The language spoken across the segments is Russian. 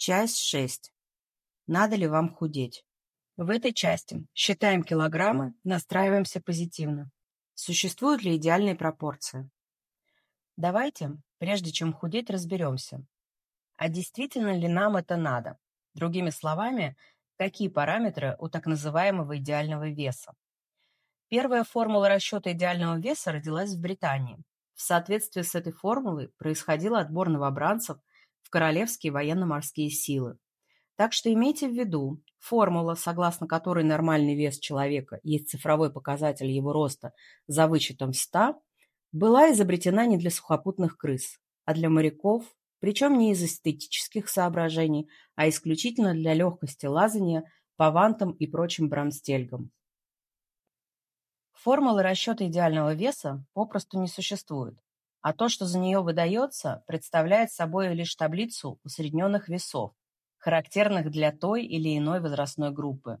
Часть 6. Надо ли вам худеть? В этой части считаем килограммы, настраиваемся позитивно. Существуют ли идеальные пропорции? Давайте, прежде чем худеть, разберемся. А действительно ли нам это надо? Другими словами, какие параметры у так называемого идеального веса? Первая формула расчета идеального веса родилась в Британии. В соответствии с этой формулой происходил отбор новобранцев в Королевские военно-морские силы. Так что имейте в виду, формула, согласно которой нормальный вес человека есть цифровой показатель его роста за вычетом 100, была изобретена не для сухопутных крыс, а для моряков, причем не из эстетических соображений, а исключительно для легкости лазания по вантам и прочим брамстельгам. Формулы расчета идеального веса попросту не существует а то, что за нее выдается, представляет собой лишь таблицу усредненных весов, характерных для той или иной возрастной группы.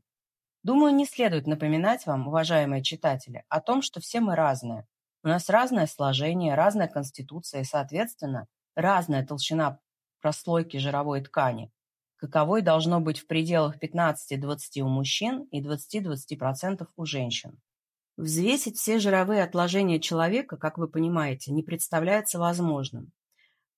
Думаю, не следует напоминать вам, уважаемые читатели, о том, что все мы разные. У нас разное сложение, разная конституция и, соответственно, разная толщина прослойки жировой ткани, каковой должно быть в пределах 15-20 у мужчин и 20-20% у женщин. Взвесить все жировые отложения человека, как вы понимаете, не представляется возможным.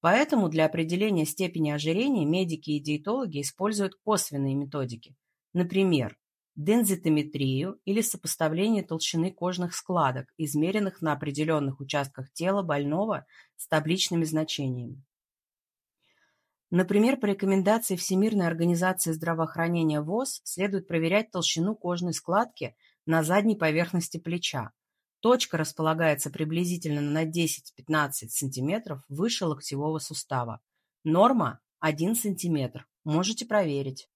Поэтому для определения степени ожирения медики и диетологи используют косвенные методики. Например, дензитометрию или сопоставление толщины кожных складок, измеренных на определенных участках тела больного с табличными значениями. Например, по рекомендации Всемирной организации здравоохранения ВОЗ следует проверять толщину кожной складки – на задней поверхности плеча. Точка располагается приблизительно на 10-15 см выше локтевого сустава. Норма – 1 см. Можете проверить.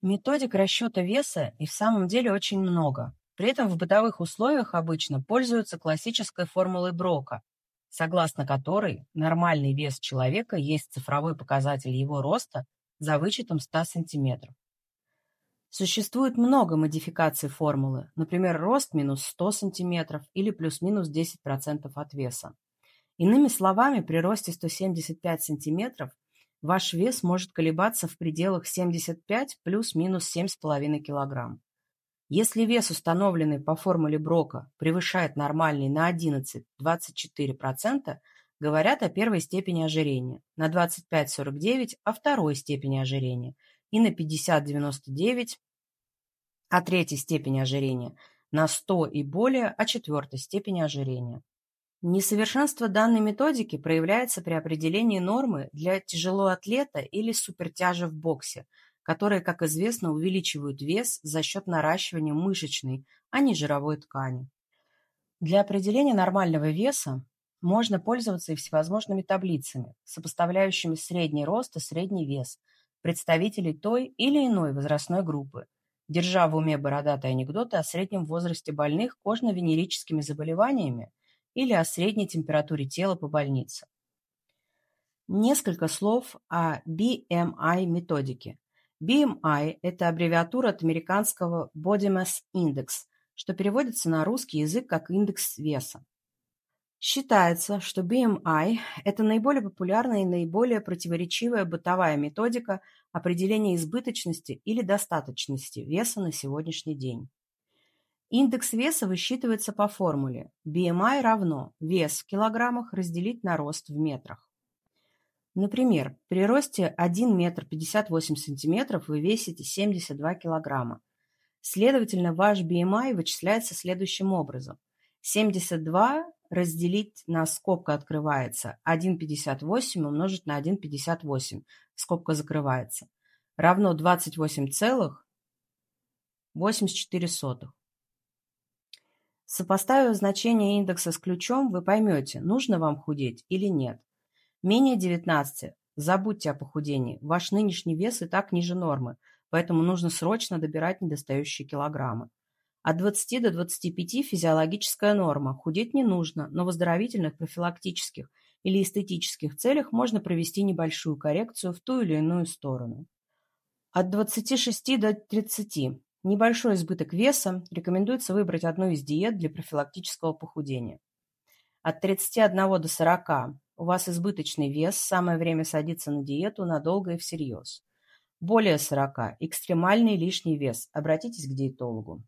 Методик расчета веса и в самом деле очень много. При этом в бытовых условиях обычно пользуются классической формулой Брока, согласно которой нормальный вес человека есть цифровой показатель его роста за вычетом 100 см. Существует много модификаций формулы, например, рост минус 100 см или плюс-минус 10% от веса. Иными словами, при росте 175 см ваш вес может колебаться в пределах 75 плюс-минус 7,5 кг. Если вес, установленный по формуле Брока, превышает нормальный на 11-24%, говорят о первой степени ожирения, на 25-49% о второй степени ожирения и на 50-99% о третьей степени ожирения, на 100 и более о четвертой степени ожирения. Несовершенство данной методики проявляется при определении нормы для тяжелоатлета или супертяжа в боксе, которые, как известно, увеличивают вес за счет наращивания мышечной, а не жировой ткани. Для определения нормального веса можно пользоваться и всевозможными таблицами, сопоставляющими средний рост и средний вес представителей той или иной возрастной группы, держа в уме бородатые анекдоты о среднем возрасте больных кожно-венерическими заболеваниями или о средней температуре тела по больнице. Несколько слов о BMI-методике. BMI – это аббревиатура от американского Body Mass Index, что переводится на русский язык как индекс веса. Считается, что BMI – это наиболее популярная и наиболее противоречивая бытовая методика определения избыточности или достаточности веса на сегодняшний день. Индекс веса высчитывается по формуле BMI равно вес в килограммах разделить на рост в метрах. Например, при росте 1 метр 58 сантиметров вы весите 72 килограмма. Следовательно, ваш BMI вычисляется следующим образом. 72 разделить на скобка открывается 1,58 умножить на 1,58, скобка закрывается, равно 28,84. Сопоставив значение индекса с ключом, вы поймете, нужно вам худеть или нет. Менее 19. Забудьте о похудении. Ваш нынешний вес и так ниже нормы, поэтому нужно срочно добирать недостающие килограммы. От 20 до 25 физиологическая норма. Худеть не нужно, но в оздоровительных, профилактических или эстетических целях можно провести небольшую коррекцию в ту или иную сторону. От 26 до 30. Небольшой избыток веса. Рекомендуется выбрать одну из диет для профилактического похудения. От 31 до 40. У вас избыточный вес, самое время садиться на диету надолго и всерьез. Более 40. Экстремальный лишний вес. Обратитесь к диетологу.